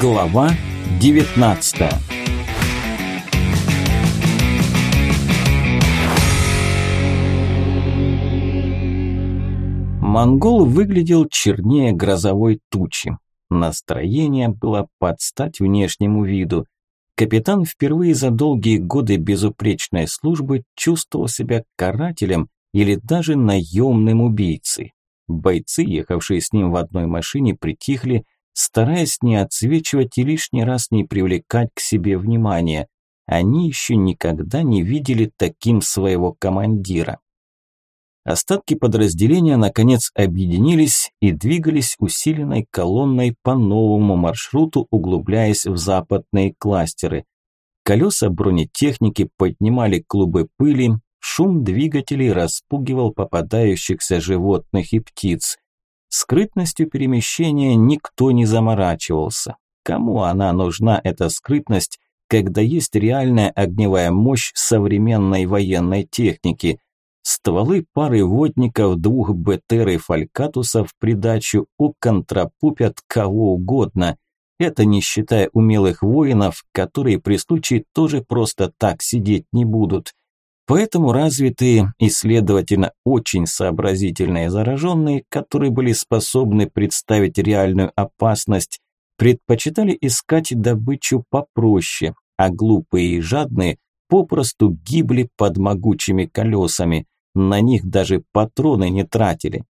Глава 19 Монгол выглядел чернее грозовой тучи. Настроение было под стать внешнему виду. Капитан впервые за долгие годы безупречной службы чувствовал себя карателем или даже наемным убийцей. Бойцы, ехавшие с ним в одной машине, притихли, стараясь не отсвечивать и лишний раз не привлекать к себе внимания. Они еще никогда не видели таким своего командира. Остатки подразделения наконец объединились и двигались усиленной колонной по новому маршруту, углубляясь в западные кластеры. Колеса бронетехники поднимали клубы пыли, шум двигателей распугивал попадающихся животных и птиц. Скрытностью перемещения никто не заморачивался. Кому она нужна, эта скрытность, когда есть реальная огневая мощь современной военной техники? Стволы пары водников, двух БТР и фалькатусов в придачу уконтрапупят кого угодно. Это не считая умелых воинов, которые при случае тоже просто так сидеть не будут. Поэтому развитые и, следовательно, очень сообразительные зараженные, которые были способны представить реальную опасность, предпочитали искать добычу попроще, а глупые и жадные попросту гибли под могучими колесами. На них даже патроны не тратили.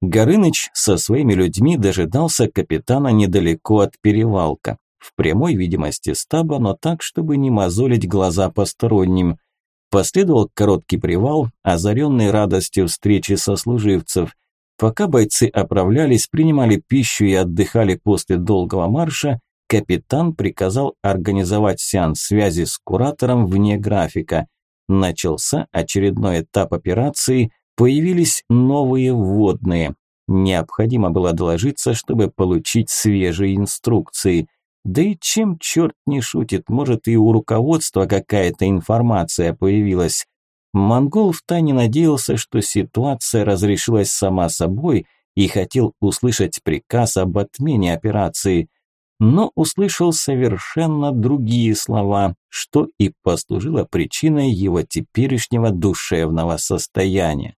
Горыныч со своими людьми дожидался капитана недалеко от перевалка, в прямой видимости стаба, но так, чтобы не мозолить глаза посторонним – Последовал короткий привал, озаренный радостью встречи сослуживцев. Пока бойцы оправлялись, принимали пищу и отдыхали после долгого марша, капитан приказал организовать сеанс связи с куратором вне графика. Начался очередной этап операции, появились новые вводные. Необходимо было доложиться, чтобы получить свежие инструкции – да и чем черт не шутит, может и у руководства какая-то информация появилась. Монгол втайне надеялся, что ситуация разрешилась сама собой и хотел услышать приказ об отмене операции. Но услышал совершенно другие слова, что и послужило причиной его теперешнего душевного состояния.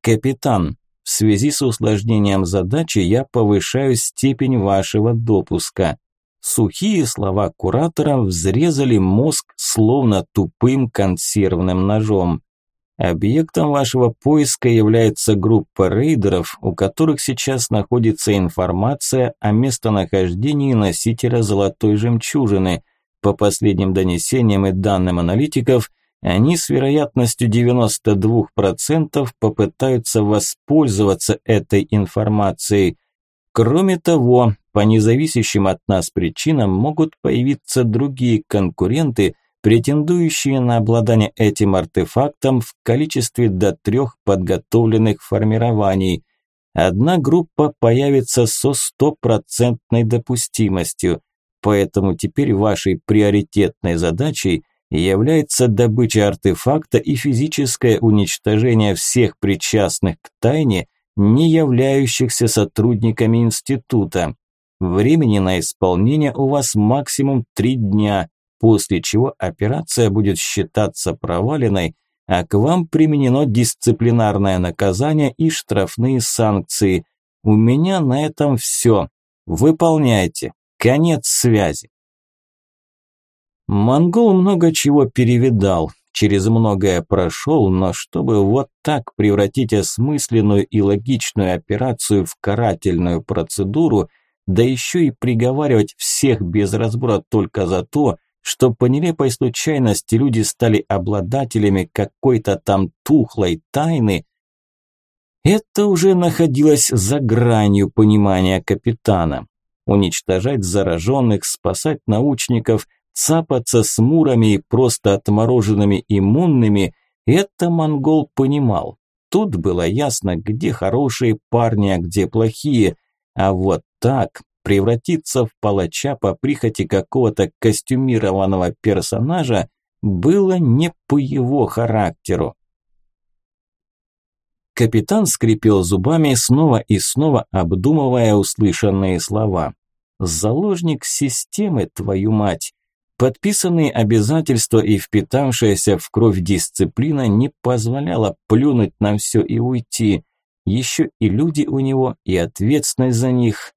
«Капитан, в связи с усложнением задачи я повышаю степень вашего допуска. Сухие слова куратора взрезали мозг словно тупым консервным ножом. Объектом вашего поиска является группа рейдеров, у которых сейчас находится информация о местонахождении носителя золотой жемчужины. По последним донесениям и данным аналитиков – они с вероятностью 92% попытаются воспользоваться этой информацией. Кроме того, по независящим от нас причинам могут появиться другие конкуренты, претендующие на обладание этим артефактом в количестве до трех подготовленных формирований. Одна группа появится со стопроцентной допустимостью, поэтому теперь вашей приоритетной задачей – является добыча артефакта и физическое уничтожение всех причастных к тайне, не являющихся сотрудниками института. Времени на исполнение у вас максимум три дня, после чего операция будет считаться проваленной, а к вам применено дисциплинарное наказание и штрафные санкции. У меня на этом все. Выполняйте. Конец связи. Монгол много чего перевидал, через многое прошел, но чтобы вот так превратить осмысленную и логичную операцию в карательную процедуру, да еще и приговаривать всех без разбора только за то, что по нелепой случайности люди стали обладателями какой-то там тухлой тайны, это уже находилось за гранью понимания капитана. Уничтожать зараженных, спасать научников, цапаться с мурами и просто отмороженными иммунными, это монгол понимал. Тут было ясно, где хорошие парни, а где плохие. А вот так превратиться в палача по прихоти какого-то костюмированного персонажа было не по его характеру. Капитан скрипел зубами, снова и снова обдумывая услышанные слова. «Заложник системы, твою мать!» Подписанные обязательства и впитавшаяся в кровь дисциплина не позволяла плюнуть на все и уйти. Еще и люди у него, и ответственность за них.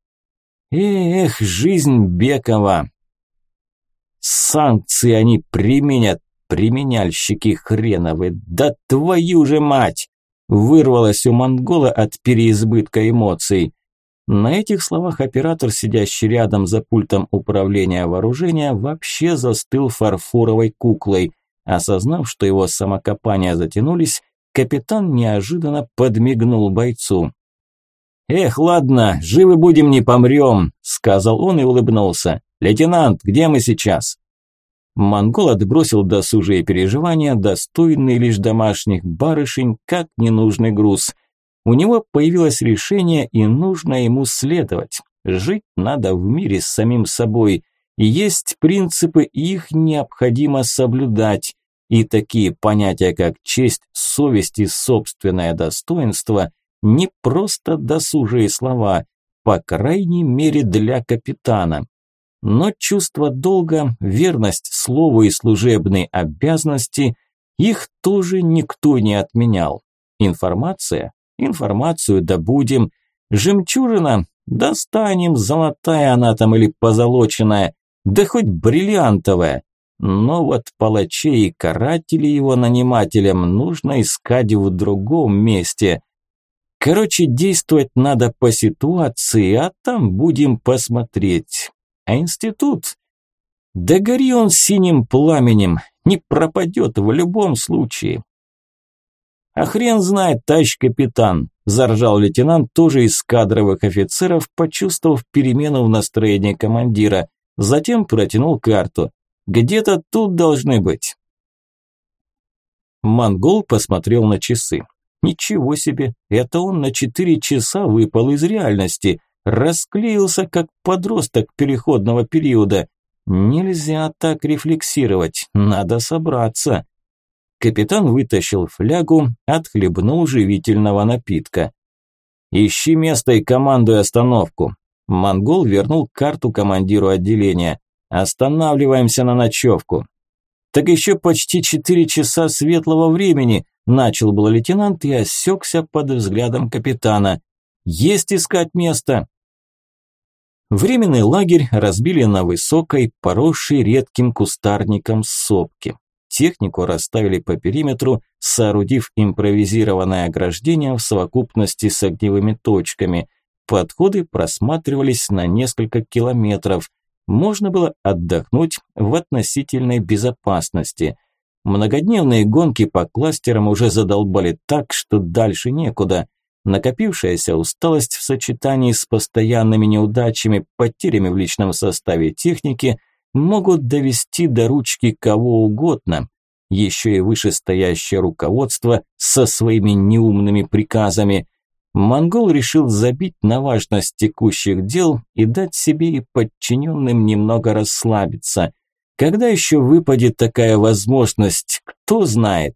Эх, жизнь Бекова! Санкции они применят, применяльщики хреновы, да твою же мать! Вырвалось у монгола от переизбытка эмоций. На этих словах оператор, сидящий рядом за пультом управления вооружения, вообще застыл фарфоровой куклой. Осознав, что его самокопания затянулись, капитан неожиданно подмигнул бойцу. «Эх, ладно, живы будем, не помрем», – сказал он и улыбнулся. «Лейтенант, где мы сейчас?» Монгол отбросил досужие переживания, достойные лишь домашних барышень, как ненужный груз. У него появилось решение, и нужно ему следовать. Жить надо в мире с самим собой. И есть принципы, их необходимо соблюдать. И такие понятия, как честь, совесть и собственное достоинство – не просто досужие слова, по крайней мере для капитана. Но чувство долга, верность слову и служебные обязанности – их тоже никто не отменял. Информация? Информацию добудем. Жемчужина? Достанем, золотая она там или позолоченная, да хоть бриллиантовая. Но вот палачей и карателей его нанимателям нужно искать в другом месте. Короче, действовать надо по ситуации, а там будем посмотреть. А институт? Да гори он синим пламенем, не пропадет в любом случае. А хрен знает, товарищ капитан, заржал лейтенант, тоже из кадровых офицеров, почувствовав перемену в настроении командира. Затем протянул карту. Где-то тут должны быть. Монгол посмотрел на часы. Ничего себе, это он на четыре часа выпал из реальности, расклеился как подросток переходного периода. Нельзя так рефлексировать, надо собраться. Капитан вытащил флягу, отхлебнул живительного напитка. «Ищи место и командуй остановку». Монгол вернул карту командиру отделения. «Останавливаемся на ночевку». «Так еще почти четыре часа светлого времени», начал был лейтенант и осекся под взглядом капитана. «Есть искать место!» Временный лагерь разбили на высокой, поросшей редким кустарником сопке. Технику расставили по периметру, соорудив импровизированное ограждение в совокупности с огневыми точками. Подходы просматривались на несколько километров. Можно было отдохнуть в относительной безопасности. Многодневные гонки по кластерам уже задолбали так, что дальше некуда – Накопившаяся усталость в сочетании с постоянными неудачами, потерями в личном составе техники могут довести до ручки кого угодно. Еще и вышестоящее руководство со своими неумными приказами. Монгол решил забить на важность текущих дел и дать себе и подчиненным немного расслабиться. Когда еще выпадет такая возможность, кто знает?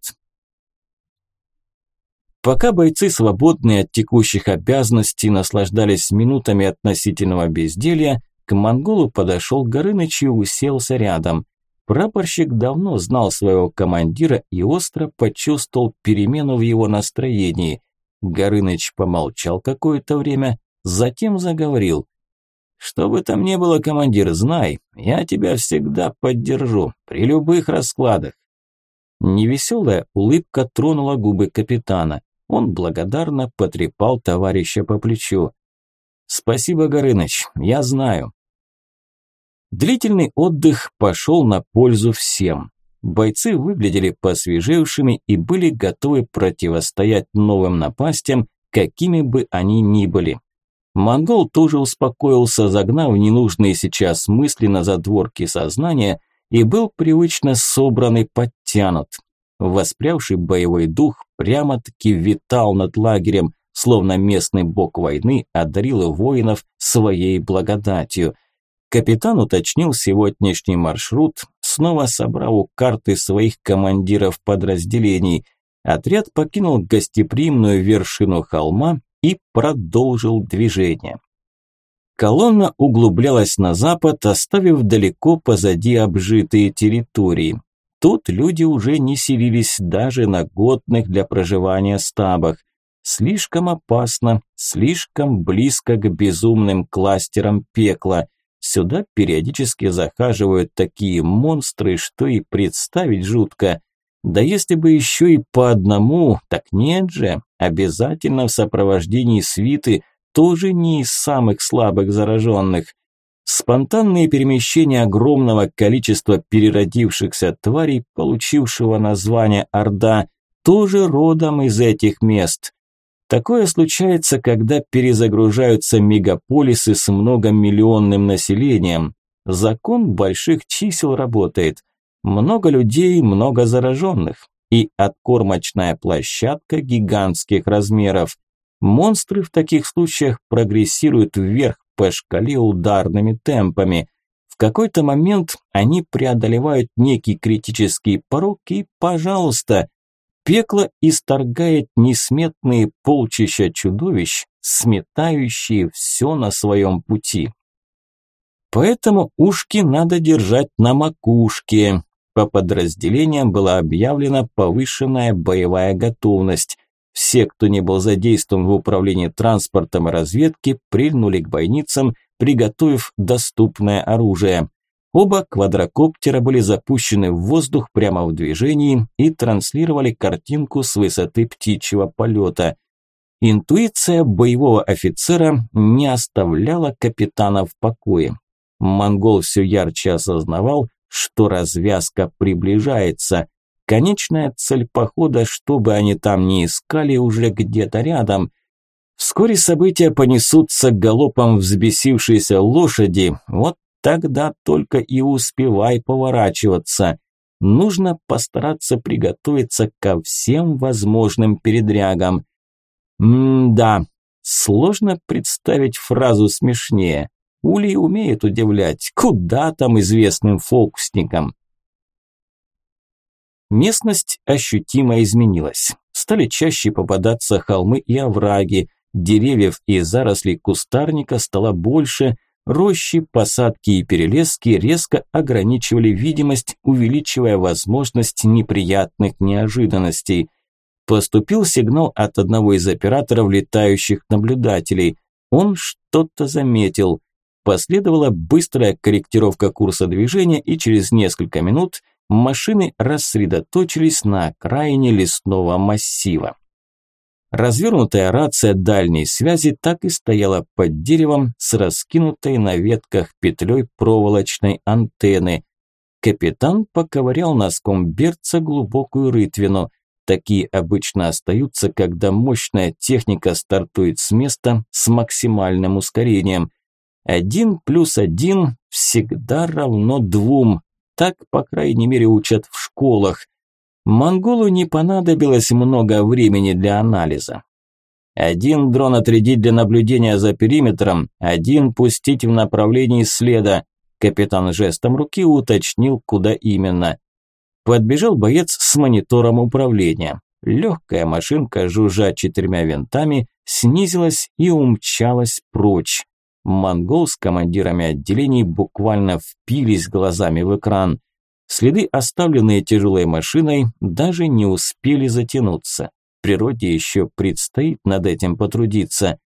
Пока бойцы, свободные от текущих обязанностей, наслаждались минутами относительного безделья, к монголу подошел Горыныч и уселся рядом. Прапорщик давно знал своего командира и остро почувствовал перемену в его настроении. Горыныч помолчал какое-то время, затем заговорил. «Что бы там ни было, командир, знай, я тебя всегда поддержу, при любых раскладах». Невеселая улыбка тронула губы капитана. Он благодарно потрепал товарища по плечу. «Спасибо, Горыныч, я знаю». Длительный отдых пошел на пользу всем. Бойцы выглядели посвежевшими и были готовы противостоять новым напастям, какими бы они ни были. Монгол тоже успокоился, загнав ненужные сейчас мысли на задворки сознания и был привычно собран и подтянут. Воспрявший боевой дух прямо-таки витал над лагерем, словно местный бог войны одарил воинов своей благодатью. Капитан уточнил сегодняшний маршрут, снова собрал у карты своих командиров подразделений. отряд покинул гостеприимную вершину холма и продолжил движение. Колонна углублялась на запад, оставив далеко позади обжитые территории. Тут люди уже не селились даже на годных для проживания стабах. Слишком опасно, слишком близко к безумным кластерам пекла. Сюда периодически захаживают такие монстры, что и представить жутко. Да если бы еще и по одному, так нет же, обязательно в сопровождении свиты, тоже не из самых слабых зараженных. Спонтанные перемещения огромного количества переродившихся тварей, получившего название Орда, тоже родом из этих мест. Такое случается, когда перезагружаются мегаполисы с многомиллионным населением. Закон больших чисел работает. Много людей, много зараженных. И откормочная площадка гигантских размеров. Монстры в таких случаях прогрессируют вверх по шкале ударными темпами. В какой-то момент они преодолевают некий критический порог и, пожалуйста, Пекло исторгает несметные полчища чудовищ, сметающие все на своем пути. Поэтому ушки надо держать на макушке. По подразделениям была объявлена повышенная боевая готовность. Все, кто не был задействован в управлении транспортом и разведке, прильнули к бойницам, приготовив доступное оружие. Оба квадрокоптера были запущены в воздух прямо в движении и транслировали картинку с высоты птичьего полета. Интуиция боевого офицера не оставляла капитана в покое. Монгол все ярче осознавал, что развязка приближается. Конечная цель похода, что бы они там ни искали, уже где-то рядом. Вскоре события понесутся галопом взбесившейся лошади, вот Тогда только и успевай поворачиваться. Нужно постараться приготовиться ко всем возможным передрягам. М-да, сложно представить фразу смешнее. Улей умеет удивлять, куда там известным фокусникам. Местность ощутимо изменилась. Стали чаще попадаться холмы и овраги, деревьев и зарослей кустарника стало больше – Рощи, посадки и перелески резко ограничивали видимость, увеличивая возможность неприятных неожиданностей. Поступил сигнал от одного из операторов летающих наблюдателей. Он что-то заметил. Последовала быстрая корректировка курса движения, и через несколько минут машины рассредоточились на окраине лесного массива. Развернутая рация дальней связи так и стояла под деревом с раскинутой на ветках петлей проволочной антенны. Капитан поковырял носком берца глубокую рытвину. Такие обычно остаются, когда мощная техника стартует с места с максимальным ускорением. Один плюс один всегда равно двум. Так, по крайней мере, учат в школах. Монголу не понадобилось много времени для анализа. Один дрон отрядить для наблюдения за периметром, один пустить в направлении следа. Капитан жестом руки уточнил, куда именно. Подбежал боец с монитором управления. Легкая машинка, жужжа четырьмя винтами, снизилась и умчалась прочь. Монгол с командирами отделений буквально впились глазами в экран. Следы, оставленные тяжелой машиной, даже не успели затянуться. Природе еще предстоит над этим потрудиться.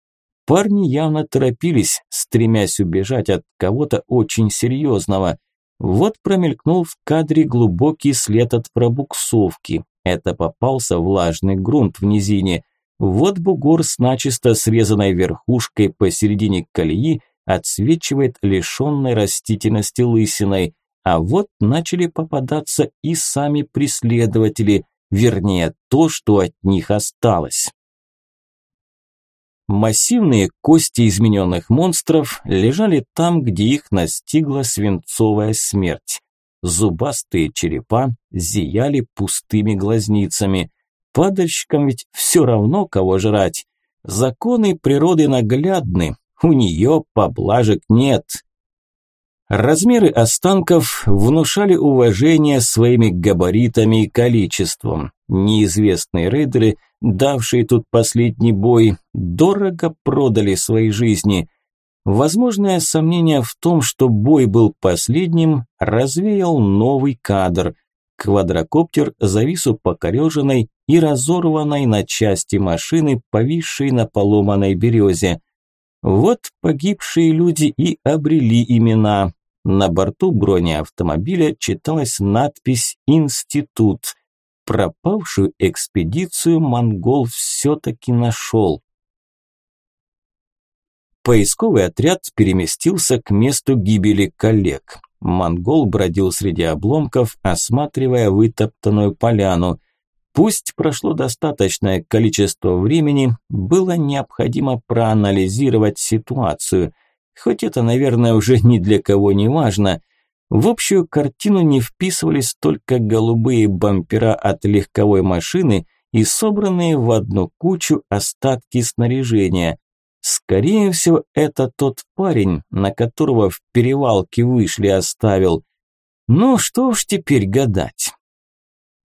Парни явно торопились, стремясь убежать от кого-то очень серьезного. Вот промелькнул в кадре глубокий след от пробуксовки. Это попался влажный грунт в низине. Вот бугор с начисто срезанной верхушкой посередине колеи отсвечивает лишенной растительности лысиной. А вот начали попадаться и сами преследователи, вернее, то, что от них осталось. Массивные кости измененных монстров лежали там, где их настигла свинцовая смерть. Зубастые черепа зияли пустыми глазницами. Падальщикам ведь все равно, кого жрать. Законы природы наглядны, у нее поблажек нет. Размеры останков внушали уважение своими габаритами и количеством. Неизвестные рейдеры, давшие тут последний бой, дорого продали свои жизни. Возможное сомнение в том, что бой был последним, развеял новый кадр. Квадрокоптер завис у покореженной и разорванной на части машины, повисшей на поломанной березе. Вот погибшие люди и обрели имена. На борту бронеавтомобиля читалась надпись «Институт». Пропавшую экспедицию монгол все-таки нашел. Поисковый отряд переместился к месту гибели коллег. Монгол бродил среди обломков, осматривая вытоптанную поляну. Пусть прошло достаточное количество времени, было необходимо проанализировать ситуацию – хоть это, наверное, уже ни для кого не важно. В общую картину не вписывались только голубые бампера от легковой машины и собранные в одну кучу остатки снаряжения. Скорее всего, это тот парень, на которого в перевалке вышли оставил. Ну, что уж теперь гадать.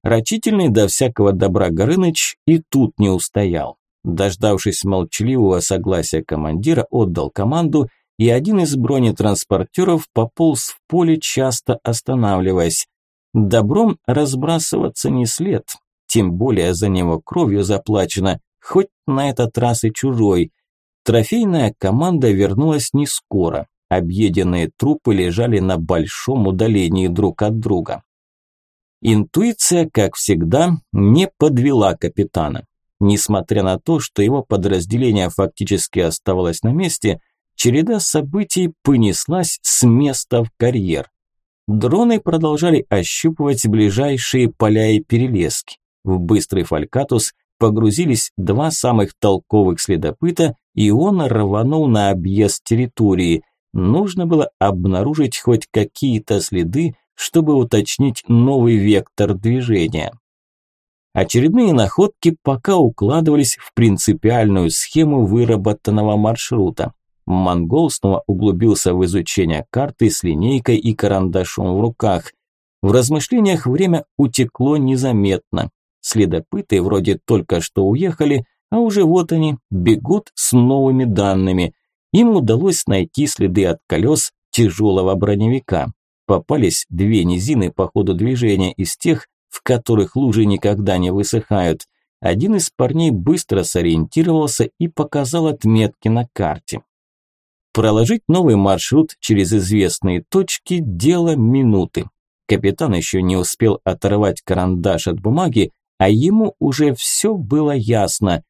Рачительный до всякого добра Горыныч и тут не устоял. Дождавшись молчаливого согласия командира, отдал команду – и один из бронетранспортеров пополз в поле, часто останавливаясь. Добром разбрасываться не след, тем более за него кровью заплачено, хоть на этот раз и чужой. Трофейная команда вернулась не скоро. Объеденные трупы лежали на большом удалении друг от друга. Интуиция, как всегда, не подвела капитана. Несмотря на то, что его подразделение фактически оставалось на месте – череда событий понеслась с места в карьер. Дроны продолжали ощупывать ближайшие поля и перелески. В быстрый фалькатус погрузились два самых толковых следопыта, и он рванул на объезд территории. Нужно было обнаружить хоть какие-то следы, чтобы уточнить новый вектор движения. Очередные находки пока укладывались в принципиальную схему выработанного маршрута. Монгол снова углубился в изучение карты с линейкой и карандашом в руках. В размышлениях время утекло незаметно. Следопыты вроде только что уехали, а уже вот они бегут с новыми данными. Им удалось найти следы от колес тяжелого броневика. Попались две низины по ходу движения из тех, в которых лужи никогда не высыхают. Один из парней быстро сориентировался и показал отметки на карте. Проложить новый маршрут через известные точки – дело минуты. Капитан еще не успел оторвать карандаш от бумаги, а ему уже все было ясно.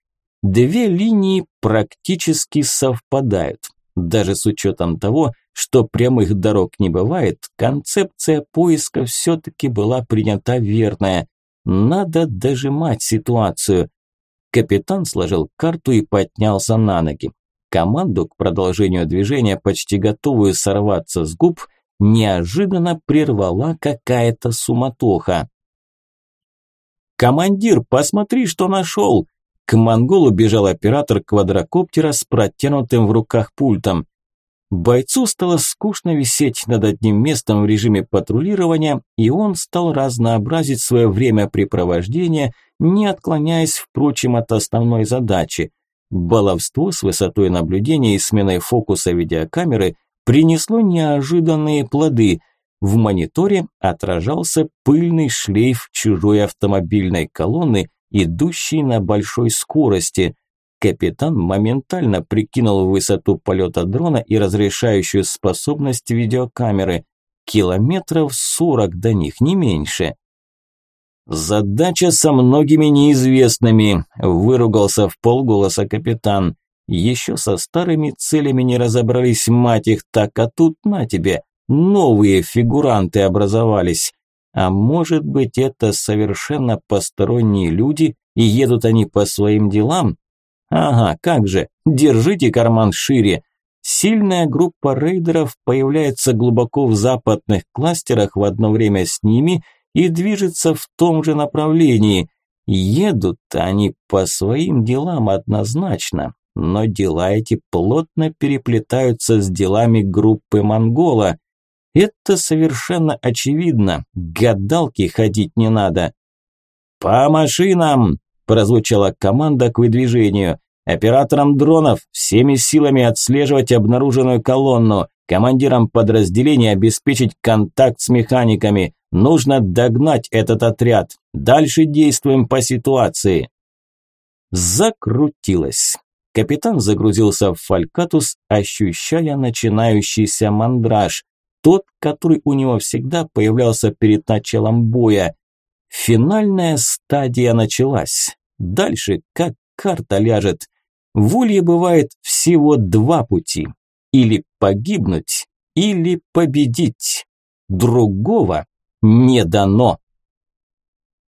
Две линии практически совпадают. Даже с учетом того, что прямых дорог не бывает, концепция поиска все-таки была принята верная. Надо дожимать ситуацию. Капитан сложил карту и поднялся на ноги. Команду к продолжению движения, почти готовую сорваться с губ, неожиданно прервала какая-то суматоха. «Командир, посмотри, что нашел!» К монголу бежал оператор квадрокоптера с протянутым в руках пультом. Бойцу стало скучно висеть над одним местом в режиме патрулирования, и он стал разнообразить свое времяпрепровождение, не отклоняясь, впрочем, от основной задачи – Баловство с высотой наблюдения и сменой фокуса видеокамеры принесло неожиданные плоды. В мониторе отражался пыльный шлейф чужой автомобильной колонны, идущей на большой скорости. Капитан моментально прикинул высоту полета дрона и разрешающую способность видеокамеры. Километров сорок до них, не меньше. «Задача со многими неизвестными», – выругался в полголоса капитан. «Еще со старыми целями не разобрались, мать их, так, а тут на тебе, новые фигуранты образовались. А может быть, это совершенно посторонние люди, и едут они по своим делам? Ага, как же, держите карман шире». Сильная группа рейдеров появляется глубоко в западных кластерах в одно время с ними – и движется в том же направлении. Едут они по своим делам однозначно, но дела эти плотно переплетаются с делами группы Монгола. Это совершенно очевидно, гадалки ходить не надо. «По машинам!» – прозвучала команда к выдвижению. «Операторам дронов всеми силами отслеживать обнаруженную колонну, командирам подразделения обеспечить контакт с механиками. Нужно догнать этот отряд. Дальше действуем по ситуации». Закрутилось. Капитан загрузился в фалькатус, ощущая начинающийся мандраж, тот, который у него всегда появлялся перед началом боя. Финальная стадия началась. Дальше как карта ляжет. В Улье бывает всего два пути. Или погибнуть, или победить. Другого не дано.